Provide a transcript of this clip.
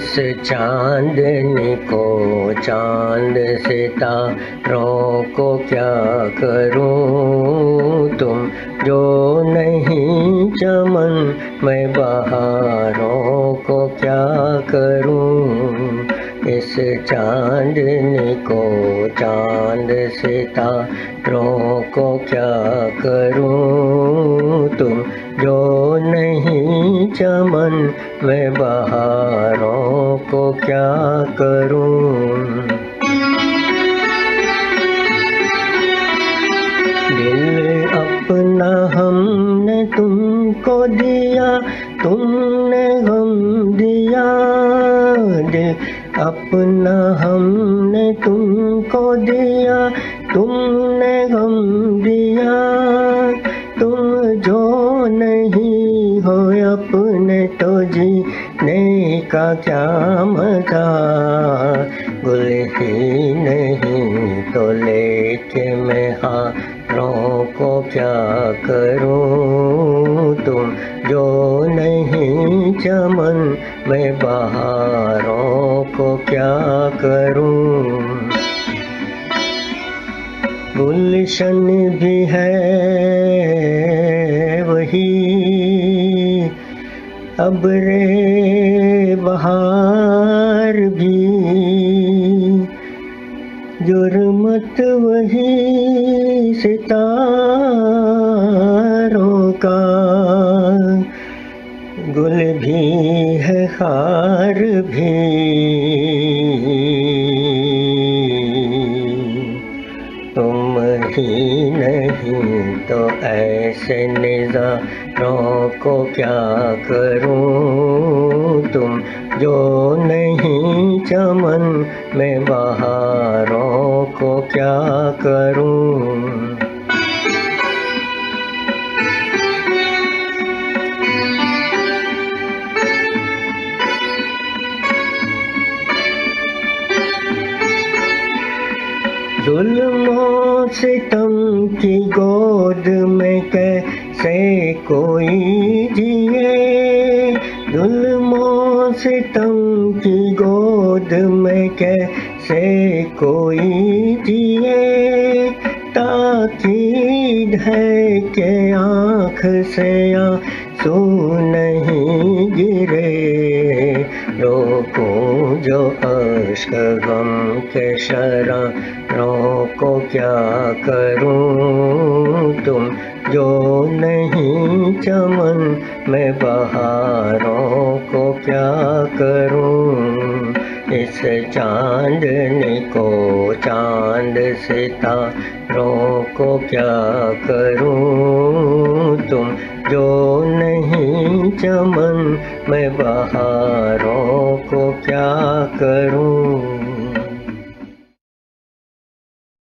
इस चांदनी को चाँद सितारों को क्या करूँ? तुम जो नहीं चमन, मैं बहारों को क्या करूँ? इस चांदनी को चाँद सितारों को क्या करूँ? तुम जो नहीं चमन मैं बहारों को क्या करूँ? दिल अपना हमने तुमको दिया, तुमने हम दिया। दिल अपना हमने तुमको दिया, तुमने हम दिया। का क्या मज़ा? गुल ही नहीं तो लेके मैं हारों को क्या करूँ? तुम जो नहीं चमन, मैं बहारों को क्या करूँ? गुलशन भी है, वही अब रे बहार भी जुर्मत वही सितारों का गुल भी है हार भी। तो ऐसे निजारों को क्या करूँ? तुम जो नहीं चमन में बहारों को क्या करूँ? जुल्मों सितम की गोद में कैसे कोई जिए? जुल्मों सितम की गोद में कैसे कोई जिए? ताकीद है के आँख से आँसू नहीं गिरे। रोकूं जो अश्क गम के शरारों को क्या करूँ? तुम जो नहीं चमन मैं बहारों को क्या करूँ? इस चांदनी को चाँद सितारों को क्या करूँ? तुम जो नहीं चमन मैं बहारों को क्या करूँ?